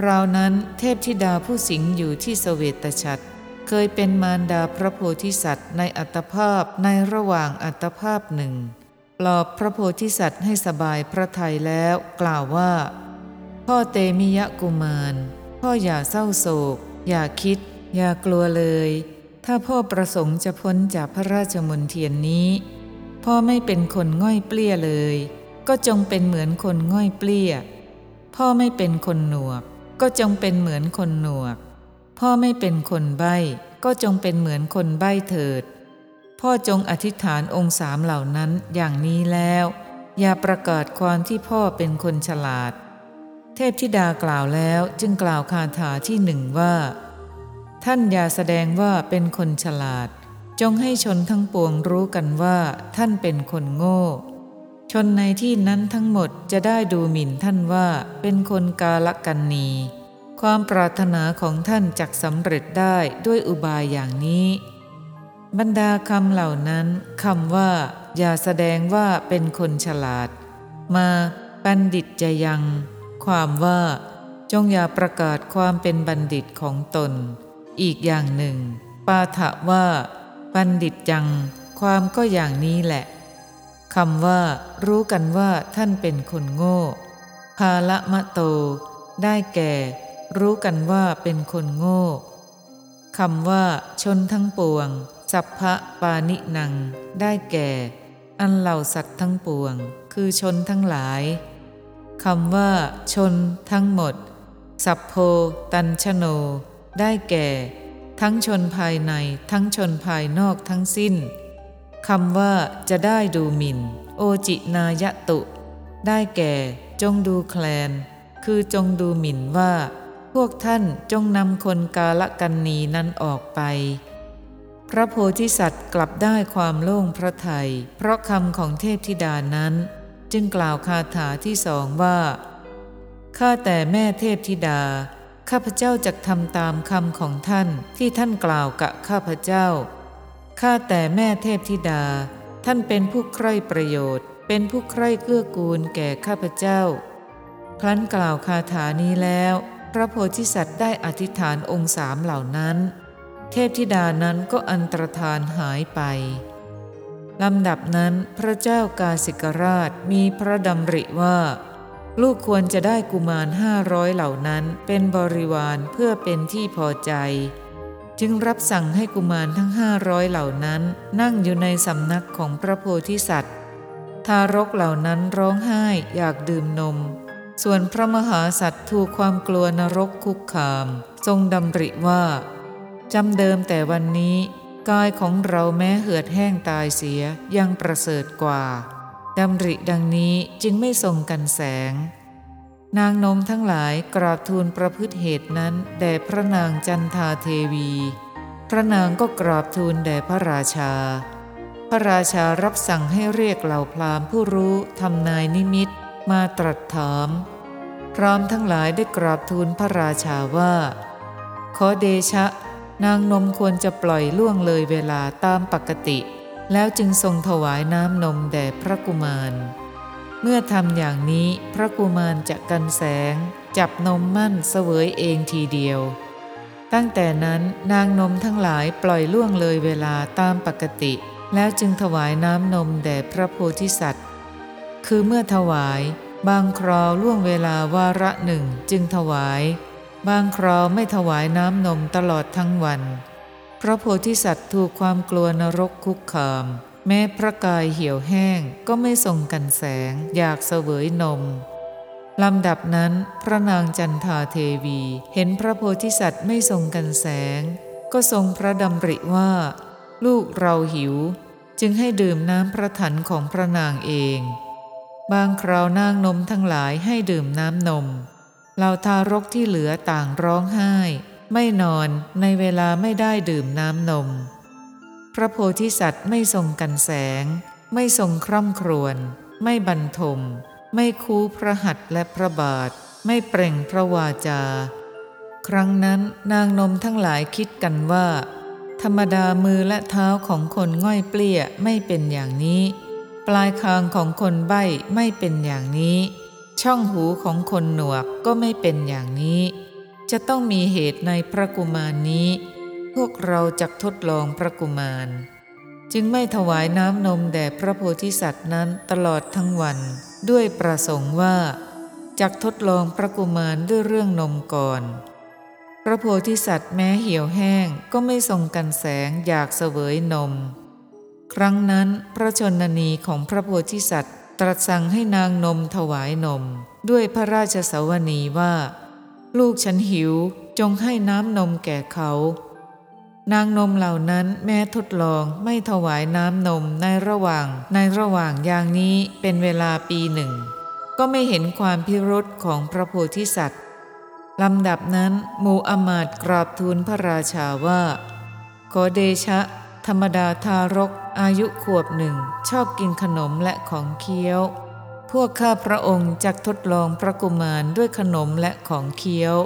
คราวนั้นเทพธิดาผู้สิงอยู่ที่สเวตฉัตรเคยเป็นมารดาพระโพธิสัตว์ในอัตภาพในระหว่างอัตภาพหนึ่ง ปลอบพระโพธิสัตว์ให้สบายพระทัยแล้วกล่าวว่า พ่อเตมิยะกุมารพ่ออย่าเศร้าโศก อย่าคิด อย่ากลัวเลย ถ้าพ่อประสงค์จะพ้นจากพระราชมนเทียนนี้ พ่อไม่เป็นคนง่อยเปลี้ยเลย ก็จงเป็นเหมือนคนง่อยเปลี้ย พ่อไม่เป็นคนหนวก ก็จงเป็นเหมือนคนหนวก พ่อไม่เป็นคนใบ้ก็จงเป็นเหมือนคนใบ้เถิด พ่อจงอธิษฐานองค์สามเหล่านั้นอย่างนี้แล้ว อย่าประกาศความที่พ่อเป็นคนฉลาด เทพธิดากล่าวแล้วจึงกล่าวคาถาที่หนึ่งว่า ท่านอย่าแสดงว่าเป็นคนฉลาด จงให้ชนทั้งปวงรู้กันว่าท่านเป็นคนโง่ ชนในที่นั้นทั้งหมดจะได้ดูหมิ่นท่านว่าเป็นคนกาลกันนี ความปรารถนาของท่านจักสำเร็จได้ด้วยอุบายอย่างนี้ บรรดาคำเหล่านั้นคำว่า อย่าแสดงว่าเป็นคนฉลาด มาบัณฑิตจะยัง ความว่า จงอย่าประกาศความเป็นบัณฑิตของตน อีกอย่างหนึ่ง ปาถะว่า บัณฑิตยัง ความก็อย่างนี้แหละ คำว่า รู้กันว่าท่านเป็นคนโง่ภาละมะโต ได้แก่ รู้กันว่าเป็นคนโง่คำว่า ชนทั้งปวง สัพพะปานินัง ได้แก่ อันเหล่าสัตว์ทั้งปวง คือชนทั้งหลายคำว่า ชน ทั้งหมด สัพโพ ตันชโน ได้แก่ ทั้งชนภายใน ทั้งชนภายนอกทั้งสิ้น คำว่าจะได้ดูหมิน่น โอจินายตุ ได้แก่ จงดูแคลน คือจงดูหมิ่นว่า พวกท่านจงนำคนกาละกันนีนั้นออกไป พระโพธิสัตว์กลับได้ความโล่งพระทยัยเพราะคำของเทพธิดานั้น จึงกล่าวคาถาที่สองว่าข้าแต่แม่เทพธิดา ข้าพเจ้าจะทำตามคำของท่านที่ท่านกล่าวกับข้าพเจ้า ข้าแต่แม่เทพธิดา ท่านเป็นผู้ใคร่ประโยชน์ เป็นผู้ใคร่เกื้อกูลแก่ข้าพเจ้า ครั้นกล่าวคาถานี้แล้ว พระโพธิสัตว์ได้อธิษฐานองค์สามเหล่านั้น เทพธิดานั้นก็อันตรธานหายไปลำดับนั้นพระเจ้ากาสิกราชมีพระดำริว่า ลูกควรจะได้กุมารห้าร้อยเหล่านั้นเป็นบริวารเพื่อเป็นที่พอใจ จึงรับสั่งให้กุมารทั้งห้าร้อยเหล่านั้นนั่งอยู่ในสำนักของพระโพธิสัตว์ ทารกเหล่านั้นร้องไห้อยากดื่มนม ส่วนพระมหาสัตว์ถูกความกลัวนรกคุกคาม ทรงดำริว่าจำเดิมแต่วันนี้ กายของเราแม้เหือดแห้งตายเสียยังประเสริฐกว่าดำริดังนี้จึงไม่ทรงกันแสง นางนมทั้งหลายกราบทูลประพฤติเหตุนั้นแด่พระนางจันทาเทวี พระนางก็กราบทูลแด่พระราชา พระราชารับสั่งให้เรียกเหล่าพราหมณ์ผู้รู้ทำนายนิมิตมาตรัสถาม พร้อมทั้งหลายได้กราบทูลพระราชาว่า ขอเดชะ นางนมควรจะปล่อยล่วงเลยเวลาตามปกติ แล้วจึงทรงถวายน้ำนมแด่พระกุมาร เมื่อทำอย่างนี้พระกุมารจะกันแสง จับนมมั่นเสวยเองทีเดียว ตั้งแต่นั้นนางนมทั้งหลายปล่อยล่วงเลยเวลาตามปกติ แล้วจึงถวายน้ำนมแด่พระโพธิสัตว์ คือเมื่อถวาย บางคราวล่วงเวลาวาระหนึ่งจึงถวาย บางคราวไม่ถวายน้ำนมตลอดทั้งวัน พระโพธิสัตว์ถูกความกลัวนรกคุกคาม แม้พระกายเหี่ยวแห้งก็ไม่ทรงกันแสงอยากเสวยนมลำดับนั้นพระนางจันทาเทวีเห็นพระโพธิสัตว์ไม่ทรงกันแสง ก็ทรงพระดำริว่า ลูกเราหิว จึงให้ดื่มน้ำพระถันของพระนางเอง บางคราวนางนมทั้งหลายให้ดื่มน้ำนมเหล่าทารกที่เหลือต่างร้องไห้ ไม่นอนในเวลาไม่ได้ดื่มน้ำนม พระโพธิสัตว์ไม่ทรงกันแสง ไม่ทรงคร่ำครวญ ไม่บรรทม ไม่คูพระหัตถ์และพระบาท ไม่เปล่งพระวาจา ครั้งนั้นนางนมทั้งหลายคิดกันว่า ธรรมดามือและเท้าของคนง่อยเปลี้ยไม่เป็นอย่างนี้ ปลายคางของคนใบ้ไม่เป็นอย่างนี้ ช่องหูของคนหนวกก็ไม่เป็นอย่างนี้ จะต้องมีเหตุในพระกุมารนี้ พวกเราจะทดลองพระกุมาร จึงไม่ถวายน้ำนมแด่พระโพธิสัตว์นั้นตลอดทั้งวัน ด้วยประสงค์ว่าจักทดลองพระกุมารด้วยเรื่องนมก่อน พระโพธิสัตว์แม้เหี่ยวแห้งก็ไม่ทรงกันแสงอยากเสวยนม ครั้งนั้นพระชนนีของพระโพธิสัตว์ตรัสสั่งให้นางนมถวายนม ด้วยพระราชสวนีว่า ลูกฉันหิวจงให้น้ำนมแก่เขา นางนมเหล่านั้นแม้ทดลองไม่ถวายน้ำนมในระหว่างในระหว่างอย่างนี้เป็นเวลาปีหนึ่ง ก็ไม่เห็นความพิรุษของพระโพธิสัตว์ลำดับนั้นมูอมาตกราบทูลพระราชาว่า ขอเดชะ ธรรมดาทารกอายุขวบหนึ่ง ชอบกินขนมและของเคี้ยว พวกข้าพระองค์จักทดลองพระกุมารด้วยขนมและของเคี้ยว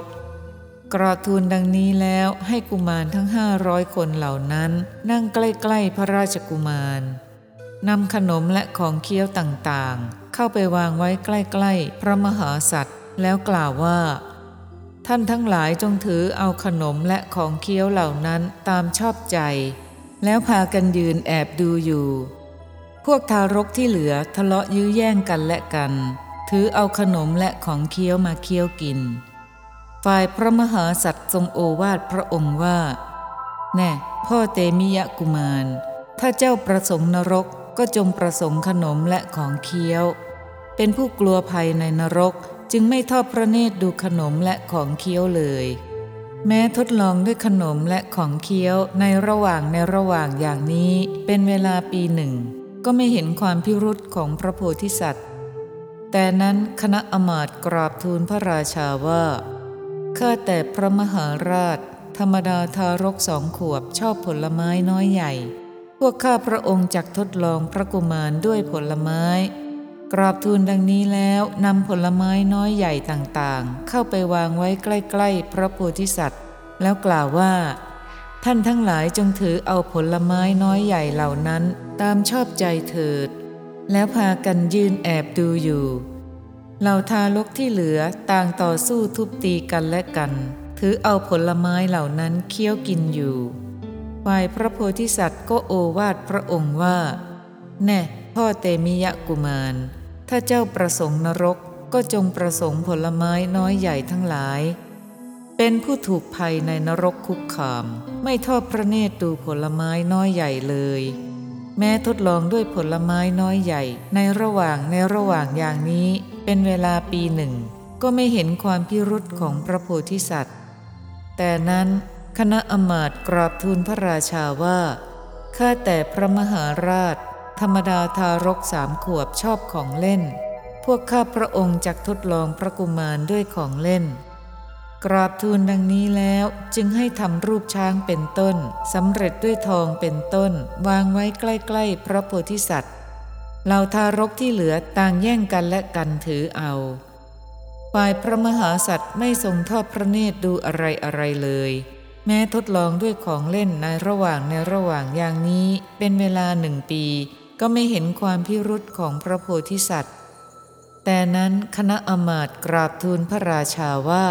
กราบทูลดังนี้แล้วให้กุมารทั้งห้าร้อยคนเหล่านั้น นั่งใกล้ๆพระราชกุมารนำขนมและของเคี้ยวต่างๆ เข้าไปวางไว้ใกล้ๆ พระมหาสัตว์ แล้วกล่าวว่า ท่านทั้งหลายจงถือเอาขนมและของเคี้ยวเหล่านั้นตามชอบใจ แล้วพากันยืนแอบดูอยู่ พวกทารกที่เหลือทะเลาะยื้อแย่งกันและกัน ถือเอาขนมและของเคี้ยวมาเคี้ยวกิน ฝ่ายพระมหาสัตว์ทรงโอวาทพระองค์ว่า แน่พ่อเตมิยะกุมาร ถ้าเจ้าประสงค์นรกก็จงประสงค์ขนมและของเคี้ยว เป็นผู้กลัวภัยในนรกจึงไม่ทอดพระเนตรดูขนมและของเคี้ยวเลย แม้ทดลองด้วยขนมและของเคี้ยวในระหว่างในระหว่างอย่างนี้เป็นเวลาปีหนึ่ง ก็ไม่เห็นความพิรุษของพระโพธิสัตว์ แต่นั้นคณะอมาตย์กราบทูลพระราชาว่า ข้าแต่พระมหาราช ธรรมดาทารกสองขวบชอบผลไม้น้อยใหญ่ พวกข้าพระองค์จักทดลองพระกุมารด้วยผลไม้ กราบทูลดังนี้แล้วนำผลไม้น้อยใหญ่ต่างๆ เข้าไปวางไว้ใกล้ๆ พระโพธิสัตว์ แล้วกล่าวว่า ท่านทั้งหลายจงถือเอาผลไม้น้อยใหญ่เหล่านั้น ตามชอบใจเถิด แล้วพากันยืนแอบดูอยู่ เหล่าทารกที่เหลือต่างต่อสู้ทุบตีกันและกัน ถือเอาผลไม้เหล่านั้นเคี้ยวกินอยู่ฝ่ายพระโพธิสัตว์ก็โอวาทพระองค์ว่า แน่พ่อเตมิยะกุมาร ถ้าเจ้าประสงค์นรกก็จงประสงค์ผลไม้น้อยใหญ่ทั้งหลาย เป็นผู้ถูกภัยในนรกคุกคาม ไม่ทอดพระเนตรดูผลไม้น้อยใหญ่เลย แม้ทดลองด้วยผลไม้น้อยใหญ่ในระหว่างในระหว่างอย่างนี้ เป็นเวลาปีหนึ่ง ก็ไม่เห็นความพิรุษของพระโพธิสัตว์ แต่นั้นคณะอมาตกราบทูลพระราชาว่า ข้าแต่พระมหาราช ธรรมดาทารกสามขวบชอบของเล่น พวกข้าพระองค์จักทดลองพระกุมารด้วยของเล่น กราบทูลดังนี้แล้วจึงให้ทำรูปช้างเป็นต้นสำเร็จด้วยทองเป็นต้น วางไว้ใกล้ ๆ พระโพธิสัตว์ เหล่าทารกที่เหลือต่างแย่งกันและกันถือเอา ฝ่ายพระมหาสัตว์ไม่ทรงทอดพระเนตรดูอะไรอะไรเลย แม้ทดลองด้วยของเล่นในระหว่างในระหว่างอย่างนี้เป็นเวลาหนึ่งปี ก็ไม่เห็นความพิรุษของพระโพธิสัตว์ แต่นั้นคณะอมาตย์กราบทูลพระราชาว่า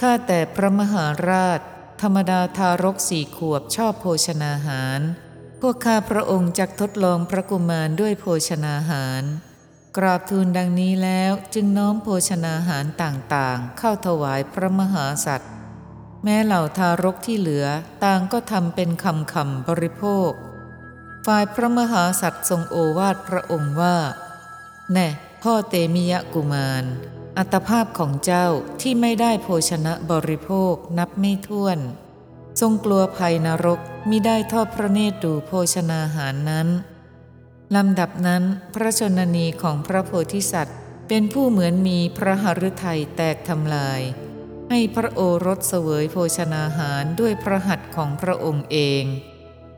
ข้าแต่พระมหาราช ธรรมดาทารกสี่ขวบชอบโภชนาหาร พวกข้าพระองค์จักทดลองพระกุมารด้วยโภชนาหาร กราบทูลดังนี้แล้วจึงน้อมโภชนาหารต่างๆ เข้าถวายพระมหาสัตว์ แม้เหล่าทารกที่เหลือต่างก็ทำเป็นคำคำบริโภค ฝ่ายพระมหาสัตว์ทรงโอวาทพระองค์ว่า แน่พ่อเตมิยะกุมาร อัตภาพของเจ้าที่ไม่ได้โภชนะบริโภคนับไม่ถ้วน ทรงกลัวภัยนรกมิได้ทอดพระเนตรดูโภชนาหารนั้นลำดับนั้นพระชนนีของพระโพธิสัตว์ เป็นผู้เหมือนมีพระหฤทัยแตกทำลาย ให้พระโอรสเสวยโภชนาหารด้วยพระหัตถ์ของพระองค์เอง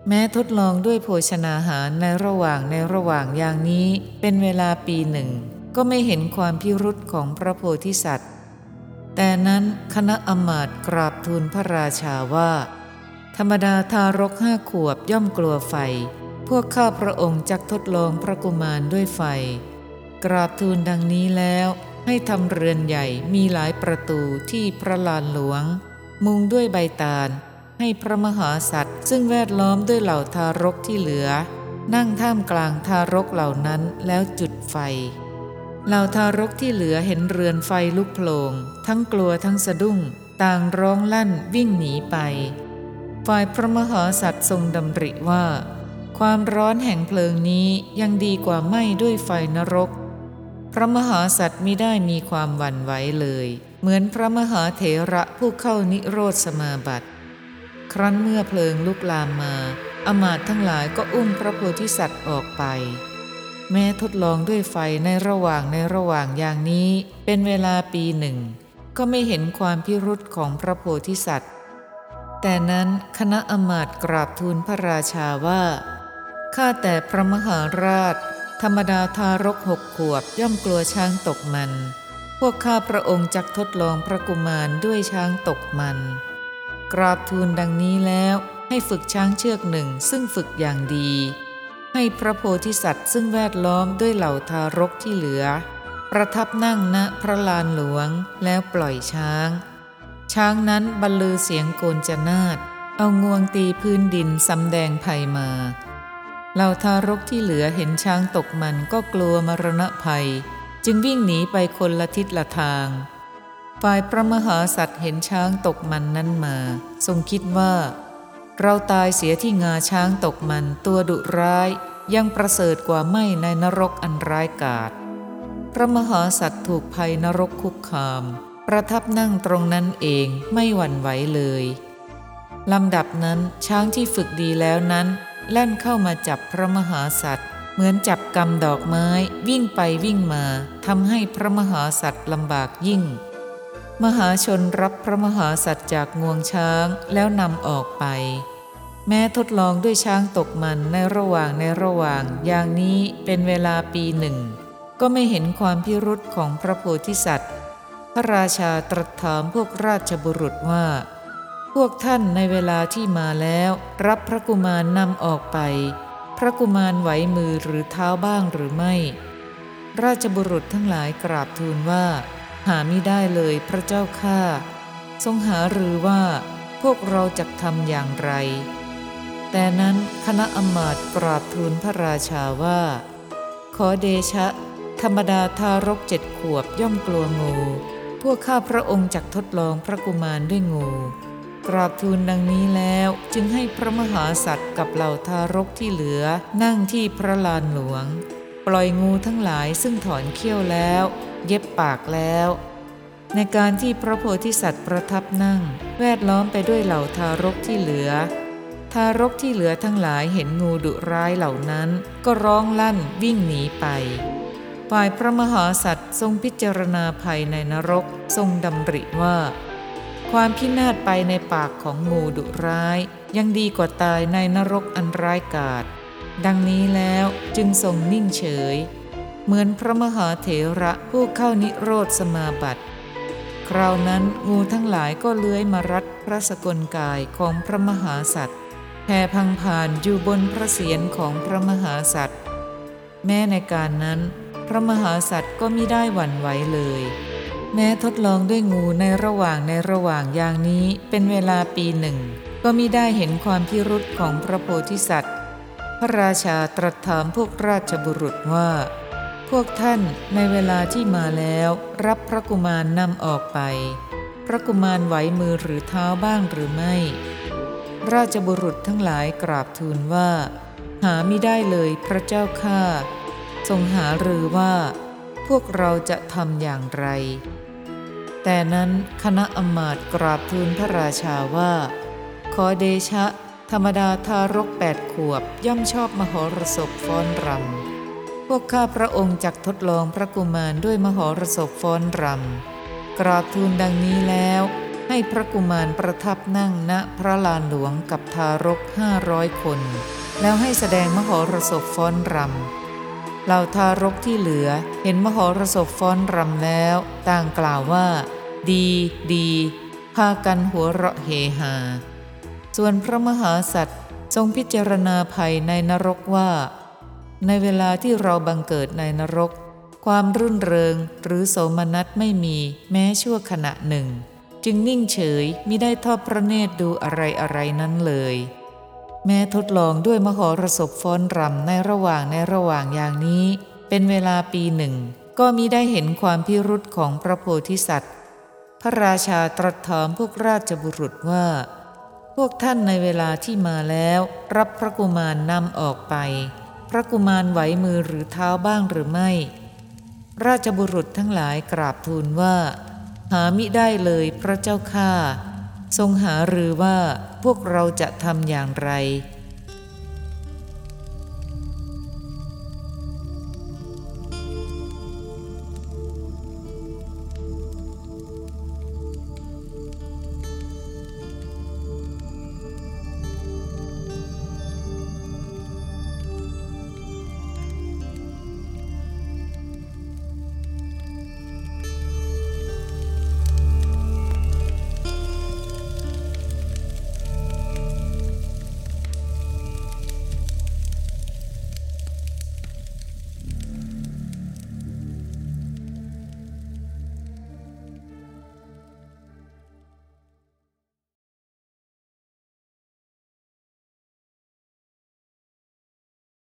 แม้ทดลองด้วยโภชนาหารในระหว่างในระหว่างอย่างนี้เป็นเวลาปีหนึ่ง ก็ไม่เห็นความพิรุษของพระโพธิสัตว์ แต่นั้นคณะอมาตย์กราบทูลพระราชาว่า ธรรมดาทารกห้าขวบย่อมกลัวไฟ พวกข้าพระองค์จักทดลองพระกุมารด้วยไฟ กราบทูลดังนี้แล้วให้ทำเรือนใหญ่มีหลายประตูที่พระลานหลวง มุงด้วยใบตาล ให้พระมหาสัตว์ ซึ่งแวดล้อมด้วยเหล่าทารกที่เหลือ นั่งท่ามกลางทารกเหล่านั้นแล้วจุดไฟ เหล่าทารกที่เหลือเห็นเรือนไฟลุกโผลงทั้งกลัวทั้งสะดุ้ง ต่างร้องลั่นวิ่งหนีไป ฝ่ายพระมหาสัตว์ทรงดำริว่า ความร้อนแห่งเพลิงนี้ยังดีกว่าไหม้ด้วยไฟนรก พระมหาสัตว์มิได้มีความหวั่นไหวเลย เหมือนพระมหาเถระผู้เข้านิโรธสมาบัติ ครั้นเมื่อเพลิงลุกลามมาอมาตย์ทั้งหลายก็อุ้มพระโพธิสัตว์ออกไป แม้ทดลองด้วยไฟในระหว่างในระหว่างอย่างนี้ เป็นเวลาปีหนึ่ง ก็ไม่เห็นความพิรุษของพระโพธิสัตว์ แต่นั้นคณะอมาตย์กราบทูลพระราชาว่า ข้าแต่พระมหาราช ธรรมดาทารกหกขวบย่อมกลัวช้างตกมัน พวกข้าพระองค์จักทดลองพระกุมารด้วยช้างตกมัน กราบทูลดังนี้แล้วให้ฝึกช้างเชือกหนึ่งซึ่งฝึกอย่างดี ให้พระโพธิสัตว์ซึ่งแวดล้อมด้วยเหล่าทารกที่เหลือ ประทับนั่งณพระลานหลวงแล้วปล่อยช้าง ช้างนั้นบรรลือเสียงโกนจนาดเอางวงตีพื้นดินสำแดงภัยมาเหล่าทารกที่เหลือเห็นช้างตกมันก็กลัวมรณะภัย จึงวิ่งหนีไปคนละทิศละทางฝ่ายพระมหาสัตว์เห็นช้างตกมันนั้นมา ทรงคิดว่า เราตายเสียที่งาช้างตกมันตัวดุร้ายยังประเสริฐกว่าไม่ในนรกอันร้ายกาจพระมหาสัตว์ถูกภัยนรกคุกคาม ประทับนั่งตรงนั้นเองไม่หวั่นไหวเลยลำดับนั้นช้างที่ฝึกดีแล้วนั้น แล่นเข้ามาจับพระมหาสัตว์ เหมือนจับกำดอกไม้ วิ่งไปวิ่งมาทำให้พระมหาสัตว์ลำบากยิ่ง มหาชนรับพระมหาสัตว์จากงวงช้างแล้วนำออกไป แม้ทดลองด้วยช้างตกมันในระหว่างในระหว่าง อย่างนี้เป็นเวลาปีหนึ่ง ก็ไม่เห็นความพิรุษของพระโพธิสัตว์ พระราชาตรัสถามพวกราชบุรุษว่า พวกท่านในเวลาที่มาแล้ว รับพระกุมารนำออกไป พระกุมารไหวมือหรือเท้าบ้างหรือไม่ ราชบุรุษทั้งหลายกราบทูลว่า หาไม่ได้เลยพระเจ้าข้าทรงหาหรือว่าพวกเราจะทำอย่างไร แต่นั้นคณะอมาตย์กราบทูลพระราชาว่า ขอเดชะ ธรรมดาทารกเจ็ดขวบย่อมกลัวงู พวกข้าพระองค์จักทดลองพระกุมารด้วยงู กราบทูลดังนี้แล้วจึงให้พระมหาสัตว์กับเหล่าทารกที่เหลือนั่งที่พระลานหลวง ปล่อยงูทั้งหลายซึ่งถอนเขี้ยวแล้ว เย็บปากแล้ว ในการที่พระโพธิสัตว์ประทับนั่ง แวดล้อมไปด้วยเหล่าทารกที่เหลือ ทารกที่เหลือทั้งหลายเห็นงูดุร้ายเหล่านั้นก็ร้องลั่นวิ่งหนีไปฝ่ายพระมหาสัตว์ทรงพิจารณาภัยในนรกทรงดำริว่า ความพินาศไปในปากของงูดุร้าย ยังดีกว่าตายในนรกอันร้ายกาจดังนี้แล้วจึงทรงนิ่งเฉย เหมือนพระมหาเถระผู้เข้านิโรธสมาบัติ คราวนั้นงูทั้งหลายก็เลื้อยมารัดพระสกลกายของพระมหาสัตว์แผ่พังผ่านอยู่บนพระเศียรของพระมหาสัตว์ แม้ในการนั้น พระมหาสัตว์ก็มิได้หวั่นไหวเลย แม้ทดลองด้วยงูในระหว่างในระหว่างอย่างนี้เป็นเวลาปีหนึ่ง ก็มิได้เห็นความพิรุษของพระโพธิสัตว์ พระราชาตรัสถามพวกราชบุรุษว่า พวกท่านในเวลาที่มาแล้ว รับพระกุมารนำออกไป พระกุมารไหวมือหรือเท้าบ้างหรือไม่ ราชบุรุษทั้งหลายกราบทูลว่า หาไม่ได้เลยพระเจ้าข้าทรงหาหรือว่า พวกเราจะทำอย่างไร แต่นั้นคณะอมาตย์กราบทูลพระราชาว่า ขอเดชะ ธรรมดาทารกแปดขวบย่อมชอบมหรสพฟ้อนรำ พวกข้าพระองค์จักทดลองพระกุมารด้วยมโหรสพฟ้อนรำกราบทูลดังนี้แล้ว ให้พระกุมารประทับนั่งณพระลานหลวงกับทารกห้าร้อยคน แล้วให้แสดงมโหรสพฟ้อนรำเหล่าทารกที่เหลือเห็นมโหรสพฟ้อนรำแล้ว ต่างกล่าวว่า ดีดีพากันหัวเราะเฮฮาส่วนพระมหาสัตว์ทรงพิจารณาภัยในนรกว่า ในเวลาที่เราบังเกิดในนรก ความรื่นเริงหรือโสมนัสไม่มีแม้ชั่วขณะหนึ่ง จึงนิ่งเฉยมิได้ทอดพระเนตรดูอะไรอะไรนั้นเลย แม้ทดลองด้วยมหรสพฟ้อนรำในระหว่างในระหว่างอย่างนี้ เป็นเวลาปีหนึ่ง ก็มิได้เห็นความพิรุษของพระโพธิสัตว์ พระราชาตรัสถามพวกราชบุรุษว่า พวกท่านในเวลาที่มาแล้ว รับพระกุมารนำออกไป พระกุมารไหวมือหรือเท้าบ้างหรือไม่ ราชบุรุษทั้งหลายกราบทูลว่า หามิได้เลยพระเจ้าข้าทรงหารือว่าพวกเราจะทำอย่างไร